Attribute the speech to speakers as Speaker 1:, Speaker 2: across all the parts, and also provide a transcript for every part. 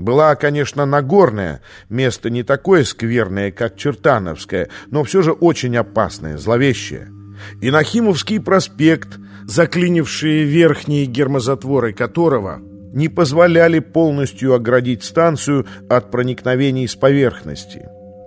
Speaker 1: Была, конечно, Нагорная, место не такое скверное, как Чертановское, но все же очень опасное, зловещее. И Нахимовский проспект, заклинившие верхние гермозатворы которого не позволяли полностью оградить станцию от проникновений с поверхности.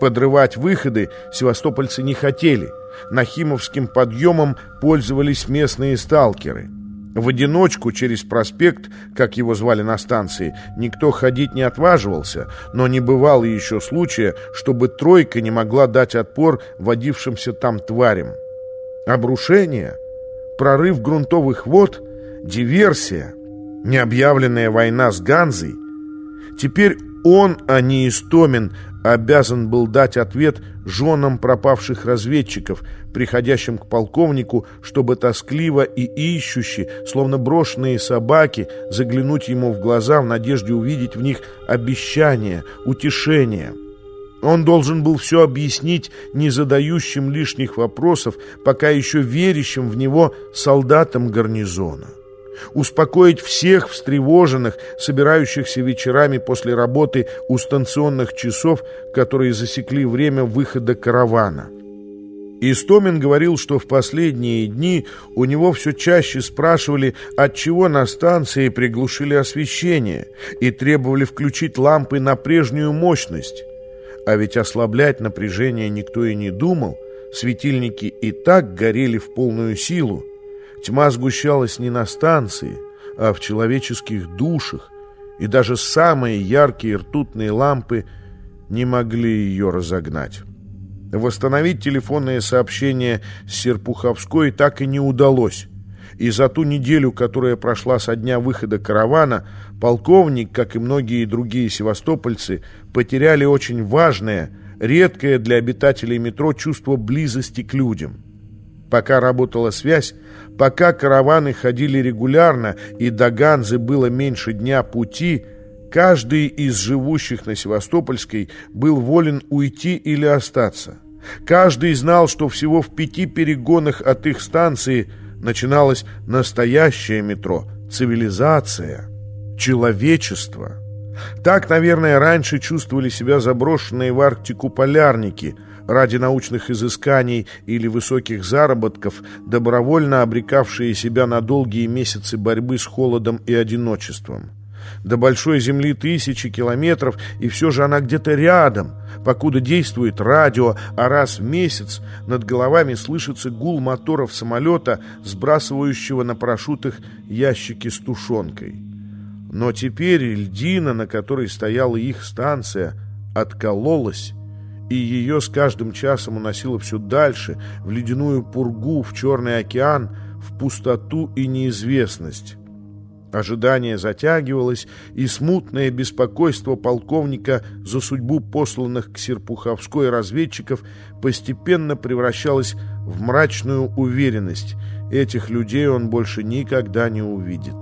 Speaker 1: Подрывать выходы севастопольцы не хотели. Нахимовским подъемом пользовались местные сталкеры. В одиночку через проспект, как его звали на станции, никто ходить не отваживался, но не бывало еще случая, чтобы тройка не могла дать отпор водившимся там тварям. Обрушение, прорыв грунтовых вод, диверсия, необъявленная война с Ганзой. Теперь он, а не Истомин, обязан был дать ответ женам пропавших разведчиков, приходящим к полковнику, чтобы тоскливо и ищущи, словно брошенные собаки, заглянуть ему в глаза в надежде увидеть в них обещание, утешение. Он должен был все объяснить не задающим лишних вопросов, пока еще верящим в него солдатам гарнизона успокоить всех встревоженных, собирающихся вечерами после работы у станционных часов, которые засекли время выхода каравана. Истомин говорил, что в последние дни у него все чаще спрашивали, отчего на станции приглушили освещение и требовали включить лампы на прежнюю мощность. А ведь ослаблять напряжение никто и не думал, светильники и так горели в полную силу. Тьма сгущалась не на станции, а в человеческих душах, и даже самые яркие ртутные лампы не могли ее разогнать. Восстановить телефонное сообщение с Серпуховской так и не удалось. И за ту неделю, которая прошла со дня выхода каравана, полковник, как и многие другие севастопольцы, потеряли очень важное, редкое для обитателей метро чувство близости к людям. Пока работала связь, пока караваны ходили регулярно и до Ганзы было меньше дня пути, каждый из живущих на Севастопольской был волен уйти или остаться. Каждый знал, что всего в пяти перегонах от их станции начиналось настоящее метро, цивилизация, человечество. Так, наверное, раньше чувствовали себя заброшенные в Арктику полярники – ради научных изысканий или высоких заработков, добровольно обрекавшие себя на долгие месяцы борьбы с холодом и одиночеством. До большой земли тысячи километров, и все же она где-то рядом, покуда действует радио, а раз в месяц над головами слышится гул моторов самолета, сбрасывающего на парашютах ящики с тушенкой. Но теперь льдина, на которой стояла их станция, откололась, и ее с каждым часом уносило все дальше, в ледяную пургу, в Черный океан, в пустоту и неизвестность. Ожидание затягивалось, и смутное беспокойство полковника за судьбу посланных к Серпуховской разведчиков постепенно превращалось в мрачную уверенность. Этих людей он больше никогда не увидит.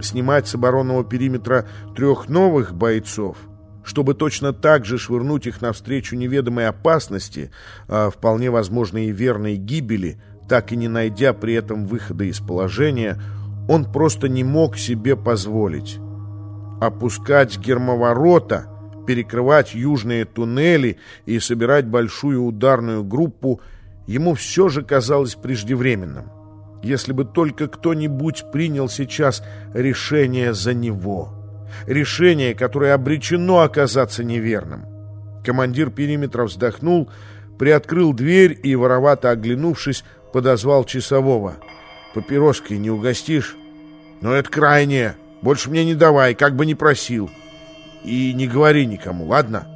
Speaker 1: Снимать с оборонного периметра трех новых бойцов – чтобы точно так же швырнуть их навстречу неведомой опасности, а вполне возможной и верной гибели, так и не найдя при этом выхода из положения, он просто не мог себе позволить. Опускать гермоворота, перекрывать южные туннели и собирать большую ударную группу ему все же казалось преждевременным. Если бы только кто-нибудь принял сейчас решение за него решение, которое обречено оказаться неверным. Командир периметра вздохнул, приоткрыл дверь и, воровато оглянувшись, подозвал часового. «Папироской не угостишь?» «Но это крайнее. Больше мне не давай, как бы не просил. И не говори никому, ладно?»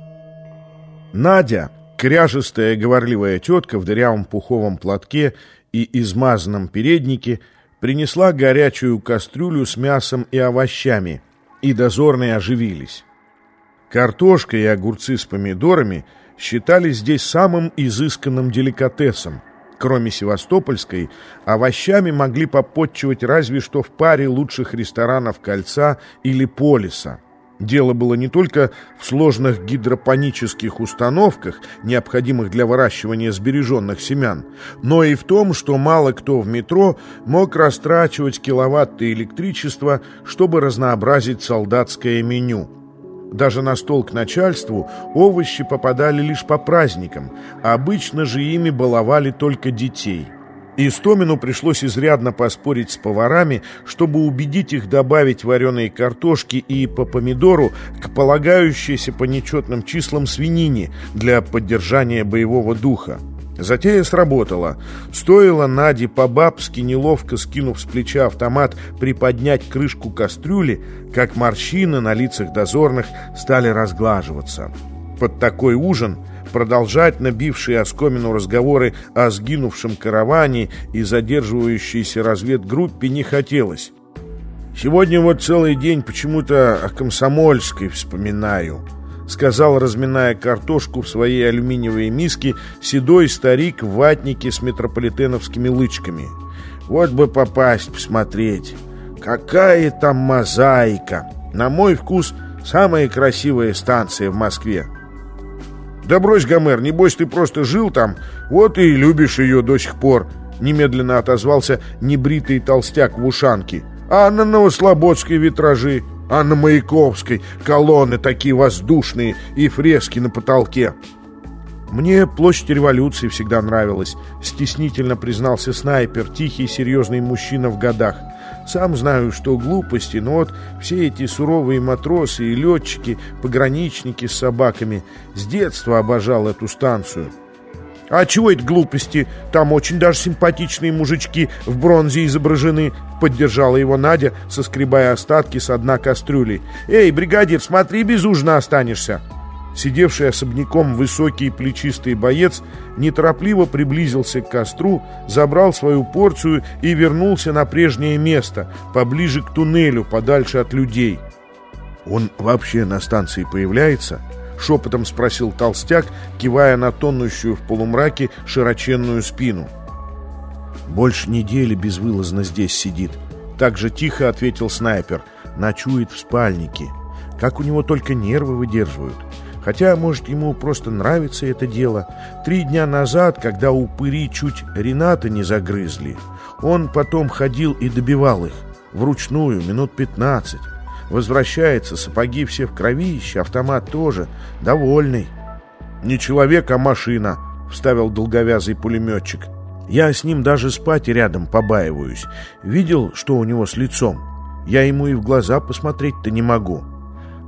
Speaker 1: Надя, кряжестая говорливая тетка в дырявом пуховом платке и измазанном переднике, принесла горячую кастрюлю с мясом и овощами – и дозорные оживились. Картошка и огурцы с помидорами считались здесь самым изысканным деликатесом. Кроме севастопольской, овощами могли попотчевать разве что в паре лучших ресторанов «Кольца» или «Полиса». Дело было не только в сложных гидропонических установках, необходимых для выращивания сбереженных семян, но и в том, что мало кто в метро мог растрачивать киловатты электричества, чтобы разнообразить солдатское меню. Даже на стол к начальству овощи попадали лишь по праздникам, а обычно же ими баловали только детей. Истомину пришлось изрядно поспорить с поварами, чтобы убедить их добавить вареные картошки и по помидору к полагающейся по нечетным числам свинине для поддержания боевого духа. Затея сработала. Стоило Наде по-бабски, неловко скинув с плеча автомат, приподнять крышку кастрюли, как морщины на лицах дозорных стали разглаживаться. Под такой ужин продолжать набившие оскомину разговоры о сгинувшем караване и задерживающейся разведгруппе не хотелось. «Сегодня вот целый день почему-то о Комсомольской вспоминаю», сказал, разминая картошку в своей алюминиевой миске, седой старик в ватнике с метрополитеновскими лычками. Вот бы попасть, посмотреть. Какая там мозаика! На мой вкус, самая красивая станция в Москве. Да брось, Гомер, небось ты просто жил там, вот и любишь ее до сих пор. Немедленно отозвался небритый толстяк в ушанке. А на Новослободской витражи а на Маяковской колонны такие воздушные и фрески на потолке. Мне площадь революции всегда нравилась, стеснительно признался снайпер, тихий серьезный мужчина в годах. Сам знаю, что глупости, но вот все эти суровые матросы и летчики, пограничники с собаками, с детства обожал эту станцию. «А чего это глупости? Там очень даже симпатичные мужички в бронзе изображены», — поддержала его Надя, соскребая остатки с дна кастрюли. «Эй, бригадир, смотри, без ужина останешься!» Сидевший особняком высокий плечистый боец неторопливо приблизился к костру, забрал свою порцию и вернулся на прежнее место, поближе к туннелю, подальше от людей. «Он вообще на станции появляется?» Шепотом спросил толстяк, кивая на тонущую в полумраке широченную спину. «Больше недели безвылазно здесь сидит». Так же тихо ответил снайпер. «Ночует в спальнике. Как у него только нервы выдерживают. Хотя, может, ему просто нравится это дело. Три дня назад, когда упыри чуть Рената не загрызли, он потом ходил и добивал их. Вручную, минут пятнадцать. Возвращается, сапоги все в кровище, автомат тоже. Довольный. «Не человек, а машина», — вставил долговязый пулеметчик. «Я с ним даже спать рядом побаиваюсь. Видел, что у него с лицом? Я ему и в глаза посмотреть-то не могу».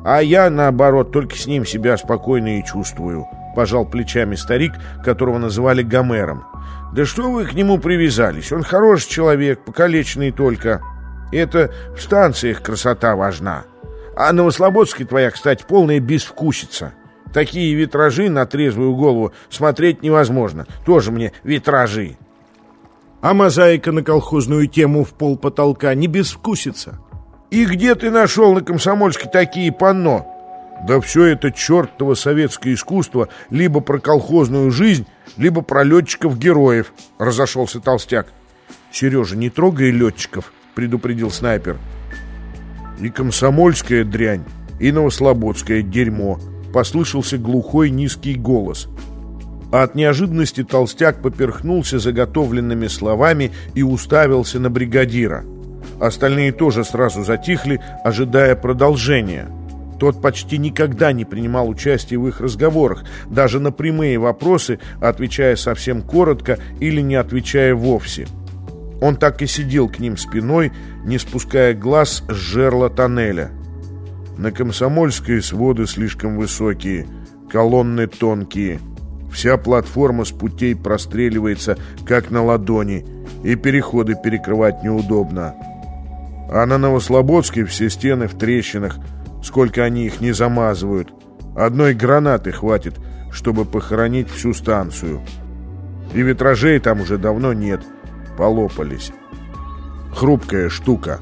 Speaker 1: «А я, наоборот, только с ним себя спокойно и чувствую», — пожал плечами старик, которого называли Гомером. «Да что вы к нему привязались? Он хороший человек, покалеченный только». Это в станциях красота важна. А Новослободской твоя, кстати, полная безвкусица. Такие витражи на трезвую голову смотреть невозможно. Тоже мне витражи. А мозаика на колхозную тему в пол потолка не безвкусица. И где ты нашел на Комсомольске такие панно? Да все это чертово советское искусство либо про колхозную жизнь, либо про летчиков-героев, разошелся толстяк. Сережа, не трогай летчиков, — предупредил снайпер. «И комсомольская дрянь, и новослободское дерьмо», — послышался глухой низкий голос. А от неожиданности толстяк поперхнулся заготовленными словами и уставился на бригадира. Остальные тоже сразу затихли, ожидая продолжения. Тот почти никогда не принимал участия в их разговорах, даже на прямые вопросы, отвечая совсем коротко или не отвечая вовсе. Он так и сидел к ним спиной, не спуская глаз с жерла тоннеля. На Комсомольской своды слишком высокие, колонны тонкие. Вся платформа с путей простреливается, как на ладони, и переходы перекрывать неудобно. А на Новослободской все стены в трещинах, сколько они их не замазывают. Одной гранаты хватит, чтобы похоронить всю станцию. И витражей там уже давно нет — полопались. Хрупкая штука.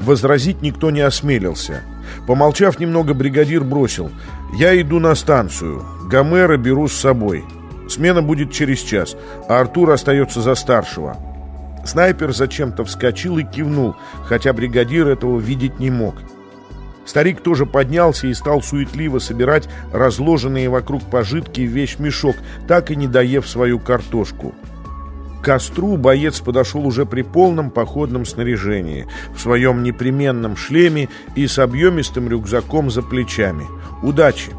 Speaker 1: Возразить никто не осмелился. Помолчав немного, бригадир бросил. «Я иду на станцию. Гомера беру с собой. Смена будет через час, а Артур остается за старшего». Снайпер зачем-то вскочил и кивнул, хотя бригадир этого видеть не мог. Старик тоже поднялся и стал суетливо собирать разложенные вокруг пожитки вещмешок, так и не доев свою картошку. К костру боец подошел уже при полном походном снаряжении, в своем непременном шлеме и с объемистым рюкзаком за плечами. Удачи!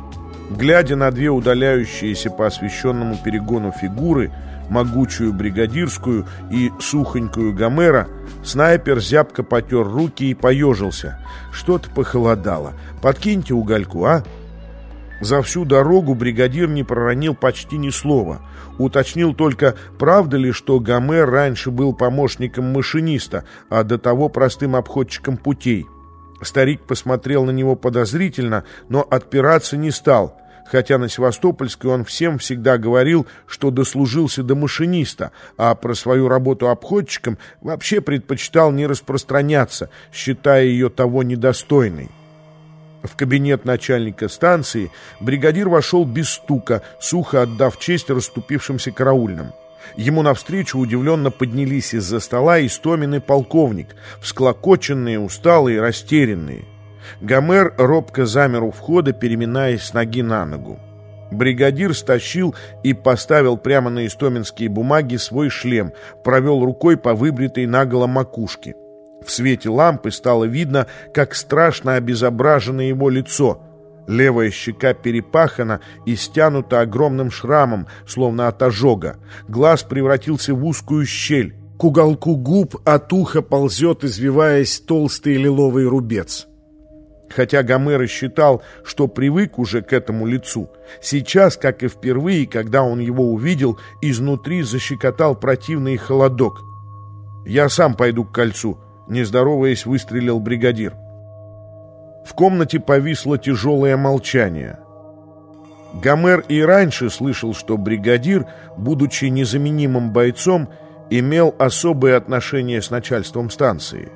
Speaker 1: Глядя на две удаляющиеся по освещенному перегону фигуры, могучую бригадирскую и сухонькую Гомера, снайпер зябко потер руки и поежился. Что-то похолодало. Подкиньте угольку, а? За всю дорогу бригадир не проронил почти ни слова. Уточнил только, правда ли, что Гомер раньше был помощником машиниста, а до того простым обходчиком путей. Старик посмотрел на него подозрительно, но отпираться не стал, хотя на Севастопольской он всем всегда говорил, что дослужился до машиниста, а про свою работу обходчиком вообще предпочитал не распространяться, считая ее того недостойной. В кабинет начальника станции бригадир вошел без стука, сухо отдав честь расступившимся караульным. Ему навстречу удивленно поднялись из-за стола Истомин и полковник, всклокоченные, усталые, растерянные. Гомер робко замер у входа, переминаясь с ноги на ногу. Бригадир стащил и поставил прямо на истоминские бумаги свой шлем, провел рукой по выбритой наголо макушке. В свете лампы стало видно, как страшно обезображено его лицо. Левая щека перепахана и стянута огромным шрамом, словно от ожога. Глаз превратился в узкую щель. К уголку губ от уха ползет, извиваясь, толстый лиловый рубец. Хотя Гомер и считал, что привык уже к этому лицу, сейчас, как и впервые, когда он его увидел, изнутри защекотал противный холодок. «Я сам пойду к кольцу», не здороваясь, выстрелил бригадир. В комнате повисло тяжелое молчание. Гомер и раньше слышал, что бригадир, будучи незаменимым бойцом, имел особые отношения с начальством станции.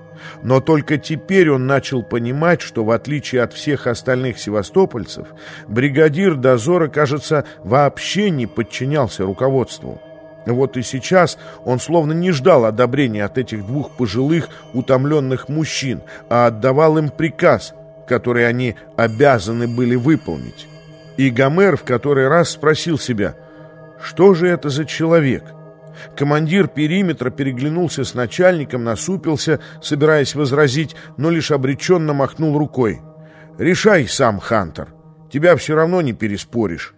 Speaker 1: Но только теперь он начал понимать, что в отличие от всех остальных севастопольцев, бригадир дозора, кажется, вообще не подчинялся руководству. Вот и сейчас он словно не ждал одобрения от этих двух пожилых утомленных мужчин, а отдавал им приказ, который они обязаны были выполнить. И Гомер в который раз спросил себя, что же это за человек? Командир периметра переглянулся с начальником, насупился, собираясь возразить, но лишь обреченно махнул рукой. «Решай сам, Хантер, тебя все равно не переспоришь».